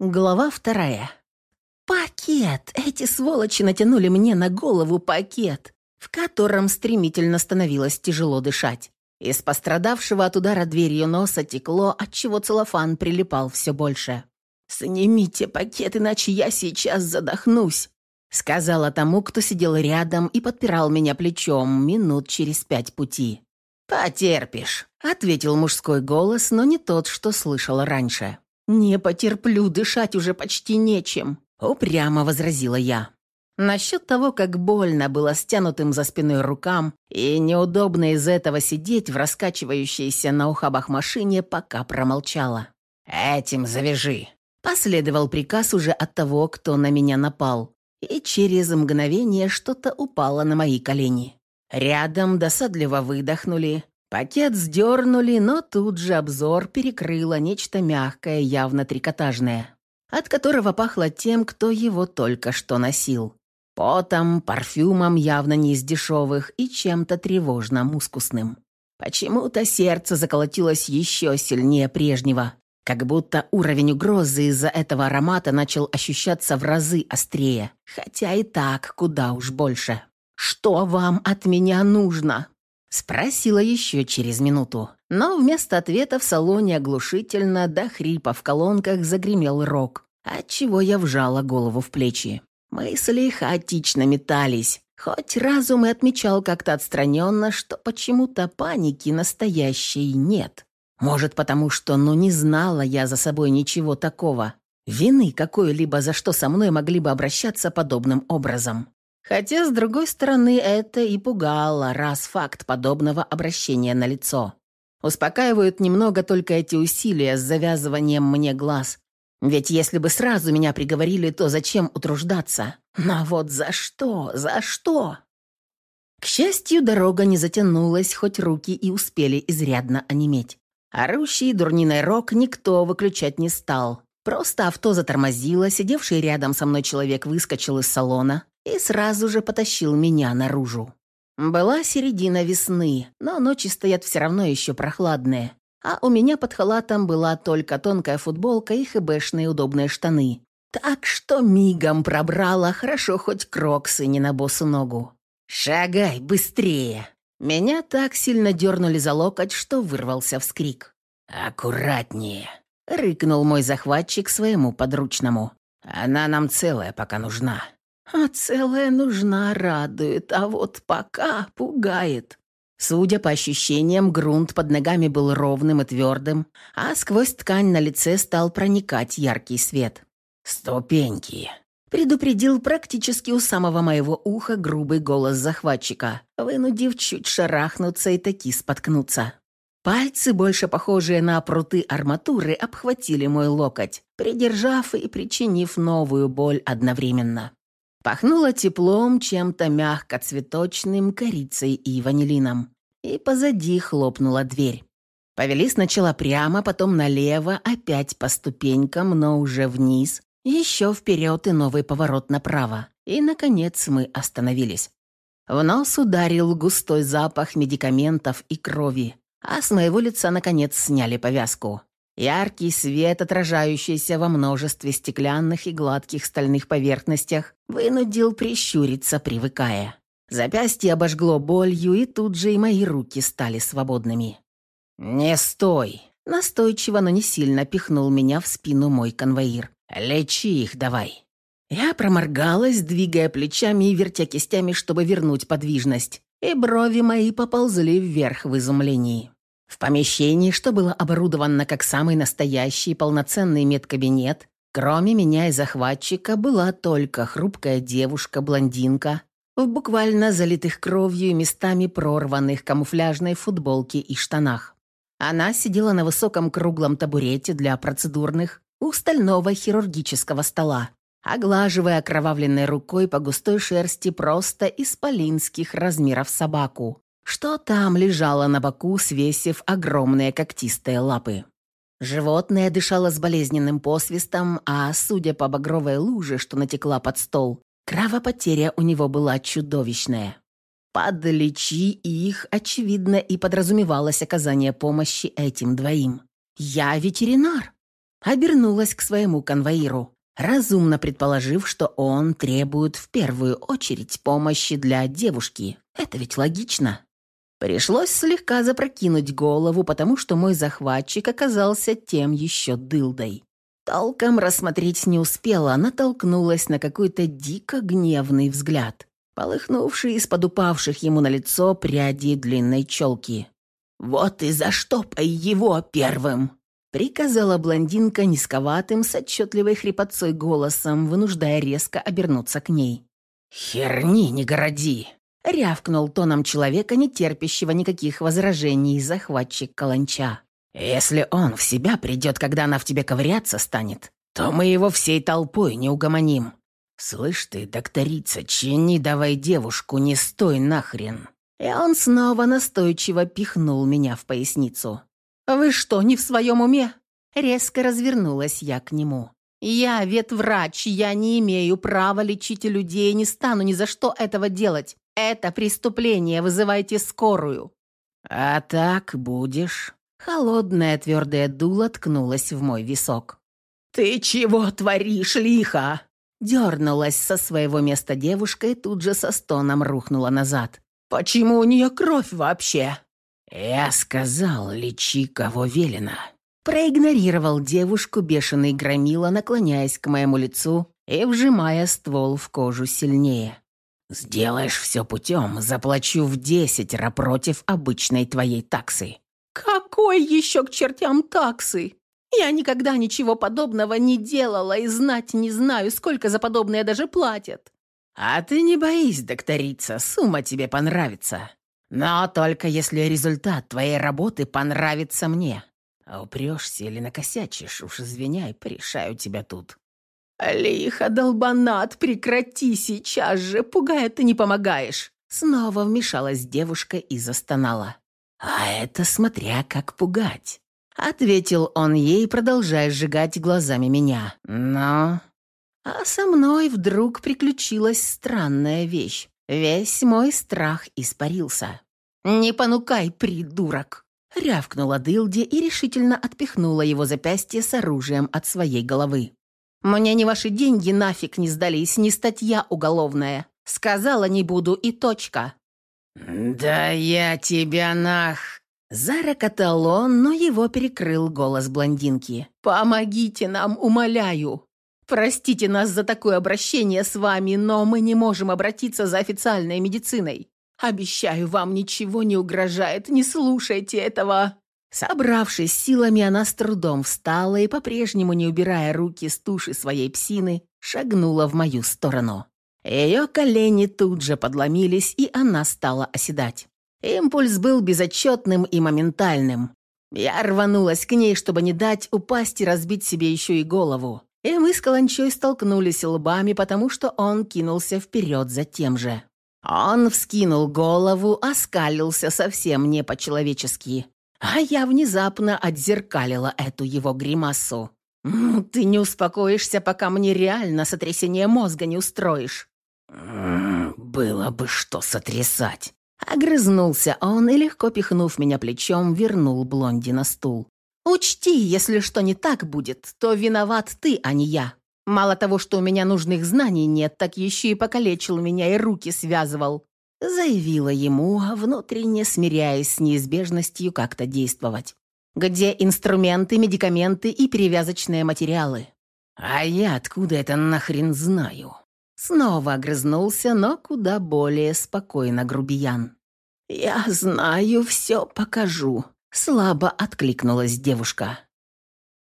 Глава вторая. Пакет! Эти сволочи натянули мне на голову пакет, в котором стремительно становилось тяжело дышать. Из пострадавшего от удара дверью носа текло, отчего целлофан прилипал все больше. «Снимите пакет, иначе я сейчас задохнусь», сказала тому, кто сидел рядом и подпирал меня плечом минут через пять пути. «Потерпишь», — ответил мужской голос, но не тот, что слышала раньше. «Не потерплю, дышать уже почти нечем», — упрямо возразила я. Насчет того, как больно было стянутым за спиной рукам и неудобно из этого сидеть в раскачивающейся на ухабах машине, пока промолчала. «Этим завяжи», — последовал приказ уже от того, кто на меня напал, и через мгновение что-то упало на мои колени. Рядом досадливо выдохнули, Пакет сдернули, но тут же обзор перекрыло нечто мягкое, явно трикотажное, от которого пахло тем, кто его только что носил. Потом, парфюмом явно не из дешевых и чем-то тревожно-мускусным. Почему-то сердце заколотилось еще сильнее прежнего, как будто уровень угрозы из-за этого аромата начал ощущаться в разы острее, хотя и так куда уж больше. «Что вам от меня нужно?» Спросила еще через минуту. Но вместо ответа в салоне оглушительно до хрипа в колонках загремел рок, отчего я вжала голову в плечи. Мысли хаотично метались. Хоть разум и отмечал как-то отстраненно, что почему-то паники настоящей нет. Может, потому что, ну, не знала я за собой ничего такого. Вины какой-либо, за что со мной могли бы обращаться подобным образом. Хотя, с другой стороны, это и пугало, раз факт подобного обращения на лицо. Успокаивают немного только эти усилия с завязыванием мне глаз. Ведь если бы сразу меня приговорили, то зачем утруждаться? Но вот за что? За что? К счастью, дорога не затянулась, хоть руки и успели изрядно онеметь. Орущий дурниной рок никто выключать не стал. Просто авто затормозило, сидевший рядом со мной человек выскочил из салона, и сразу же потащил меня наружу. Была середина весны, но ночи стоят все равно еще прохладные, а у меня под халатом была только тонкая футболка и хэбэшные удобные штаны. Так что мигом пробрала, хорошо хоть кроксы не на босу ногу. «Шагай, быстрее!» Меня так сильно дернули за локоть, что вырвался вскрик. «Аккуратнее!» — рыкнул мой захватчик своему подручному. «Она нам целая пока нужна». А целая нужна радует, а вот пока пугает. Судя по ощущениям, грунт под ногами был ровным и твердым, а сквозь ткань на лице стал проникать яркий свет. «Ступеньки!» — предупредил практически у самого моего уха грубый голос захватчика, вынудив чуть шарахнуться и таки споткнуться. Пальцы, больше похожие на пруты арматуры, обхватили мой локоть, придержав и причинив новую боль одновременно. Пахнуло теплом, чем-то мягко-цветочным, корицей и ванилином. И позади хлопнула дверь. Повели сначала прямо, потом налево, опять по ступенькам, но уже вниз, еще вперед и новый поворот направо. И, наконец, мы остановились. В нос ударил густой запах медикаментов и крови, а с моего лица, наконец, сняли повязку. Яркий свет, отражающийся во множестве стеклянных и гладких стальных поверхностях, вынудил прищуриться, привыкая. Запястье обожгло болью, и тут же и мои руки стали свободными. «Не стой!» Настойчиво, но не сильно пихнул меня в спину мой конвоир. «Лечи их давай!» Я проморгалась, двигая плечами и вертя кистями, чтобы вернуть подвижность, и брови мои поползли вверх в изумлении. В помещении, что было оборудовано как самый настоящий полноценный медкабинет, кроме меня и захватчика, была только хрупкая девушка-блондинка в буквально залитых кровью и местами прорванных камуфляжной футболке и штанах. Она сидела на высоком круглом табурете для процедурных у стального хирургического стола, оглаживая окровавленной рукой по густой шерсти просто исполинских размеров собаку, что там лежало на боку, свесив огромные когтистые лапы. Животное дышало с болезненным посвистом, а, судя по багровой луже, что натекла под стол, кровопотеря у него была чудовищная. Подлечи их, очевидно, и подразумевалось оказание помощи этим двоим. «Я ветеринар!» Обернулась к своему конвоиру, разумно предположив, что он требует в первую очередь помощи для девушки. Это ведь логично. Пришлось слегка запрокинуть голову, потому что мой захватчик оказался тем еще дылдой. Толком рассмотреть не успела, натолкнулась на какой-то дико гневный взгляд, полыхнувший из-под упавших ему на лицо пряди длинной челки. «Вот и заштопай его первым!» Приказала блондинка низковатым, с отчетливой хрипотцой голосом, вынуждая резко обернуться к ней. «Херни не городи!» — рявкнул тоном человека, не терпящего никаких возражений, захватчик каланча. «Если он в себя придет, когда она в тебе ковыряться станет, то мы его всей толпой не угомоним. Слышь ты, докторица, чини давай девушку, не стой нахрен!» И он снова настойчиво пихнул меня в поясницу. «Вы что, не в своем уме?» Резко развернулась я к нему. «Я ветврач, я не имею права лечить людей, не стану ни за что этого делать. Это преступление, вызывайте скорую». «А так будешь?» Холодная твердая дуло ткнулась в мой висок. «Ты чего творишь, лихо?» Дернулась со своего места девушка и тут же со стоном рухнула назад. «Почему у нее кровь вообще?» «Я сказал, лечи кого велено». Проигнорировал девушку бешеный громила, наклоняясь к моему лицу и вжимая ствол в кожу сильнее. «Сделаешь все путем, заплачу в десятеро против обычной твоей таксы». «Какой еще к чертям таксы? Я никогда ничего подобного не делала и знать не знаю, сколько за подобное даже платят». «А ты не боись, докторица, сумма тебе понравится. Но только если результат твоей работы понравится мне. А упрешься или накосячишь, уж извиняй, порешаю тебя тут». «Лихо, долбанат, прекрати сейчас же, пугая ты не помогаешь!» Снова вмешалась девушка и застонала. «А это смотря как пугать», — ответил он ей, продолжая сжигать глазами меня. «Но а со мной вдруг приключилась странная вещь. Весь мой страх испарился. «Не понукай, придурок!» Рявкнула Дылди и решительно отпихнула его запястье с оружием от своей головы. «Мне не ваши деньги нафиг не сдались, не статья уголовная. Сказала не буду и точка». «Да я тебя нах...» Зарокотал он, но его перекрыл голос блондинки. «Помогите нам, умоляю!» Простите нас за такое обращение с вами, но мы не можем обратиться за официальной медициной. Обещаю, вам ничего не угрожает, не слушайте этого». Собравшись силами, она с трудом встала и, по-прежнему не убирая руки с туши своей псины, шагнула в мою сторону. Ее колени тут же подломились, и она стала оседать. Импульс был безотчетным и моментальным. Я рванулась к ней, чтобы не дать упасть и разбить себе еще и голову и мы с Каланчой столкнулись лбами, потому что он кинулся вперед за тем же. Он вскинул голову, оскалился совсем не по-человечески, а я внезапно отзеркалила эту его гримасу. «Ты не успокоишься, пока мне реально сотрясение мозга не устроишь». «Было бы что сотрясать». Огрызнулся он и, легко пихнув меня плечом, вернул Блонди на стул. Учти, если что не так будет, то виноват ты, а не я. Мало того, что у меня нужных знаний нет, так еще и покалечил меня и руки связывал. Заявила ему, внутренне смиряясь с неизбежностью как-то действовать. Где инструменты, медикаменты и перевязочные материалы? А я откуда это нахрен знаю? Снова огрызнулся, но куда более спокойно грубиян. «Я знаю, все покажу», Слабо откликнулась девушка.